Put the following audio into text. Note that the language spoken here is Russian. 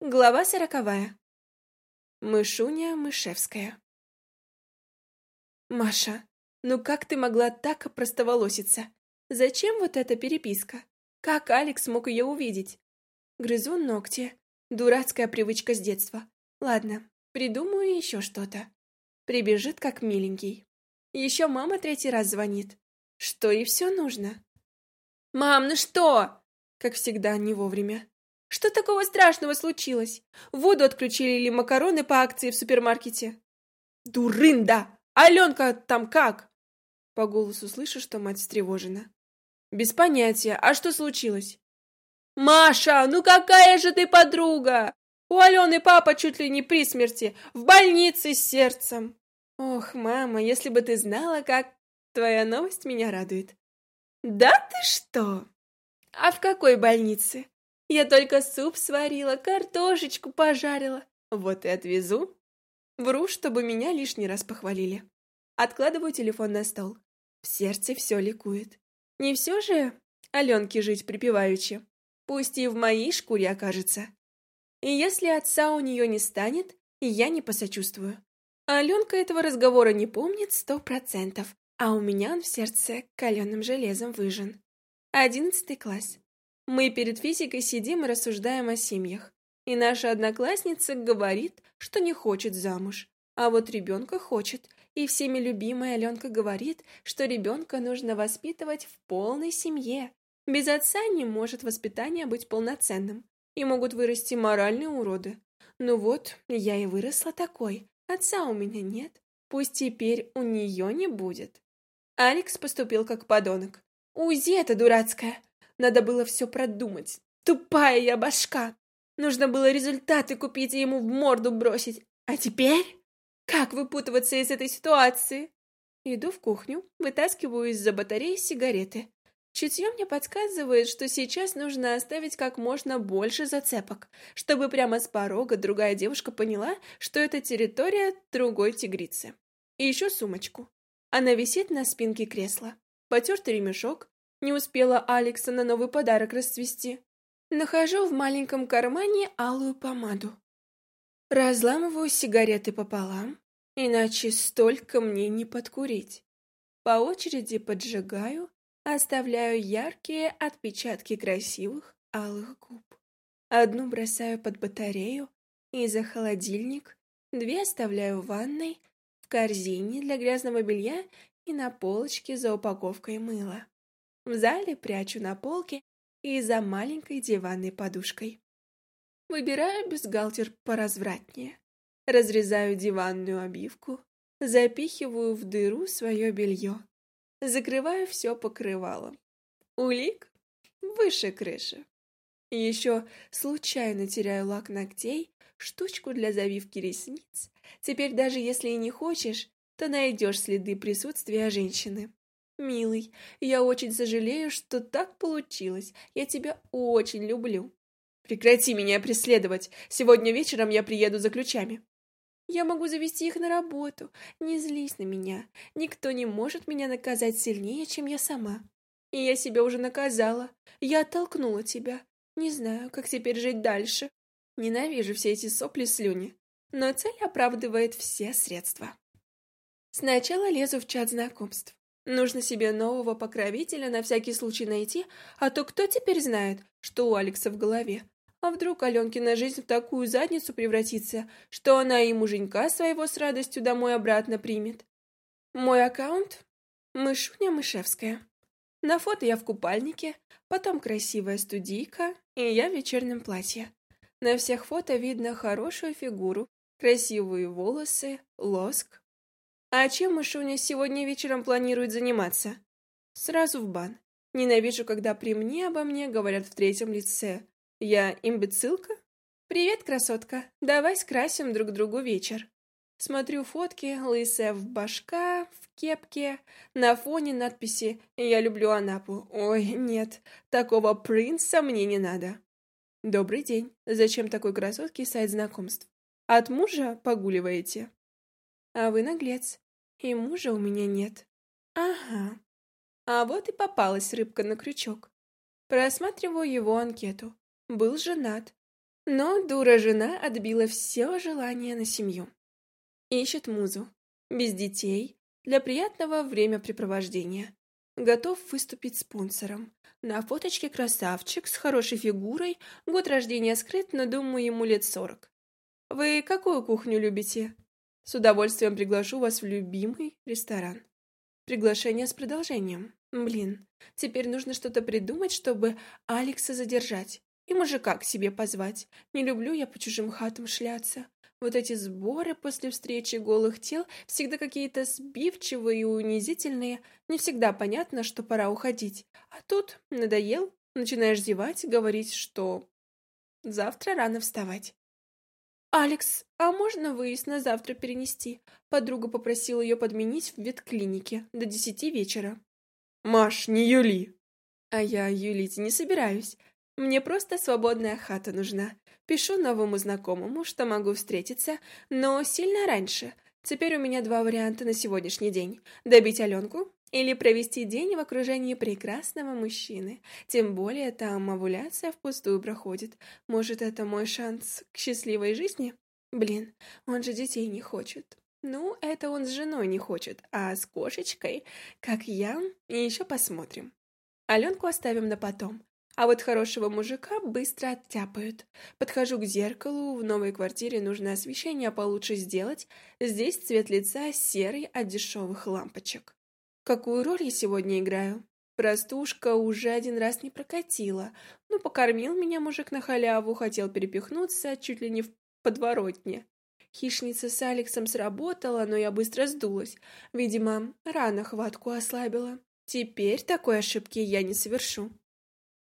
Глава сороковая. Мышуня Мышевская. Маша, ну как ты могла так опростоволоситься? Зачем вот эта переписка? Как Алекс мог ее увидеть? Грызу ногти. Дурацкая привычка с детства. Ладно, придумаю еще что-то. Прибежит как миленький. Еще мама третий раз звонит. Что и все нужно. «Мам, ну что?» Как всегда, не вовремя. Что такого страшного случилось? Воду отключили или макароны по акции в супермаркете? Дурында! Аленка там как? По голосу слышу, что мать встревожена. Без понятия. А что случилось? Маша, ну какая же ты подруга? У Алены папа чуть ли не при смерти, в больнице с сердцем. Ох, мама, если бы ты знала, как твоя новость меня радует. Да ты что? А в какой больнице? Я только суп сварила, картошечку пожарила. Вот и отвезу. Вру, чтобы меня лишний раз похвалили. Откладываю телефон на стол. В сердце все ликует. Не все же Аленке жить припеваючи. Пусть и в моей шкуре окажется. И если отца у нее не станет, я не посочувствую. Аленка этого разговора не помнит сто процентов, а у меня он в сердце каленым железом выжжен. Одиннадцатый класс. Мы перед физикой сидим и рассуждаем о семьях. И наша одноклассница говорит, что не хочет замуж. А вот ребенка хочет. И всеми любимая Аленка говорит, что ребенка нужно воспитывать в полной семье. Без отца не может воспитание быть полноценным. И могут вырасти моральные уроды. Ну вот, я и выросла такой. Отца у меня нет. Пусть теперь у нее не будет. Алекс поступил как подонок. УЗИ это дурацкая. Надо было все продумать. Тупая я башка. Нужно было результаты купить и ему в морду бросить. А теперь? Как выпутываться из этой ситуации? Иду в кухню, вытаскиваю из-за батареи сигареты. Чутье мне подсказывает, что сейчас нужно оставить как можно больше зацепок, чтобы прямо с порога другая девушка поняла, что это территория другой тигрицы. И еще сумочку. Она висит на спинке кресла. Потертый ремешок, не успела Алекса на новый подарок расцвести. Нахожу в маленьком кармане алую помаду. Разламываю сигареты пополам, иначе столько мне не подкурить. По очереди поджигаю, оставляю яркие отпечатки красивых алых губ. Одну бросаю под батарею и за холодильник, две оставляю в ванной, в корзине для грязного белья и на полочке за упаковкой мыла. В зале прячу на полке и за маленькой диванной подушкой. Выбираю бюстгальтер поразвратнее. Разрезаю диванную обивку, запихиваю в дыру свое белье. Закрываю все покрывалом. Улик выше крыши. Еще случайно теряю лак ногтей, штучку для завивки ресниц. Теперь даже если и не хочешь, то найдешь следы присутствия женщины. «Милый, я очень сожалею, что так получилось. Я тебя очень люблю». «Прекрати меня преследовать. Сегодня вечером я приеду за ключами». «Я могу завести их на работу. Не злись на меня. Никто не может меня наказать сильнее, чем я сама. И я себя уже наказала. Я оттолкнула тебя. Не знаю, как теперь жить дальше. Ненавижу все эти сопли-слюни. Но цель оправдывает все средства». Сначала лезу в чат знакомств. Нужно себе нового покровителя на всякий случай найти, а то кто теперь знает, что у Алекса в голове? А вдруг Аленкина жизнь в такую задницу превратится, что она и муженька своего с радостью домой обратно примет? Мой аккаунт — Мышуня Мышевская. На фото я в купальнике, потом красивая студийка, и я в вечернем платье. На всех фото видно хорошую фигуру, красивые волосы, лоск, а чем Машуня сегодня вечером планирует заниматься? Сразу в бан. Ненавижу, когда при мне обо мне говорят в третьем лице. Я имбецилка? Привет, красотка. Давай скрасим друг другу вечер. Смотрю фотки, лысая в башка, в кепке, на фоне надписи «Я люблю Анапу». Ой, нет, такого принца мне не надо. Добрый день. Зачем такой красотке сайт знакомств? От мужа погуливаете? А вы наглец. И мужа у меня нет. Ага. А вот и попалась рыбка на крючок. Просматриваю его анкету. Был женат. Но дура-жена отбила все желание на семью. Ищет музу. Без детей. Для приятного времяпрепровождения. Готов выступить спонсором. На фоточке красавчик, с хорошей фигурой, год рождения скрыт, но, думаю, ему лет сорок. Вы какую кухню любите? С удовольствием приглашу вас в любимый ресторан. Приглашение с продолжением. Блин, теперь нужно что-то придумать, чтобы Алекса задержать. И мужика к себе позвать. Не люблю я по чужим хатам шляться. Вот эти сборы после встречи голых тел всегда какие-то сбивчивые и унизительные. Не всегда понятно, что пора уходить. А тут надоел, начинаешь зевать, говорить, что завтра рано вставать. «Алекс, а можно выезд на завтра перенести?» Подруга попросила ее подменить в ветклинике до десяти вечера. «Маш, не юли!» «А я юлить не собираюсь. Мне просто свободная хата нужна. Пишу новому знакомому, что могу встретиться, но сильно раньше. Теперь у меня два варианта на сегодняшний день. Добить Аленку или провести день в окружении прекрасного мужчины. Тем более там овуляция впустую проходит. Может, это мой шанс к счастливой жизни? Блин, он же детей не хочет. Ну, это он с женой не хочет, а с кошечкой, как я, еще посмотрим. Аленку оставим на потом. А вот хорошего мужика быстро оттяпают. Подхожу к зеркалу, в новой квартире нужно освещение получше сделать. Здесь цвет лица серый от дешевых лампочек. Какую роль я сегодня играю? Простушка уже один раз не прокатила. Ну, покормил меня мужик на халяву, хотел перепихнуться чуть ли не в подворотне. Хищница с Алексом сработала, но я быстро сдулась. Видимо, рано хватку ослабила. Теперь такой ошибки я не совершу.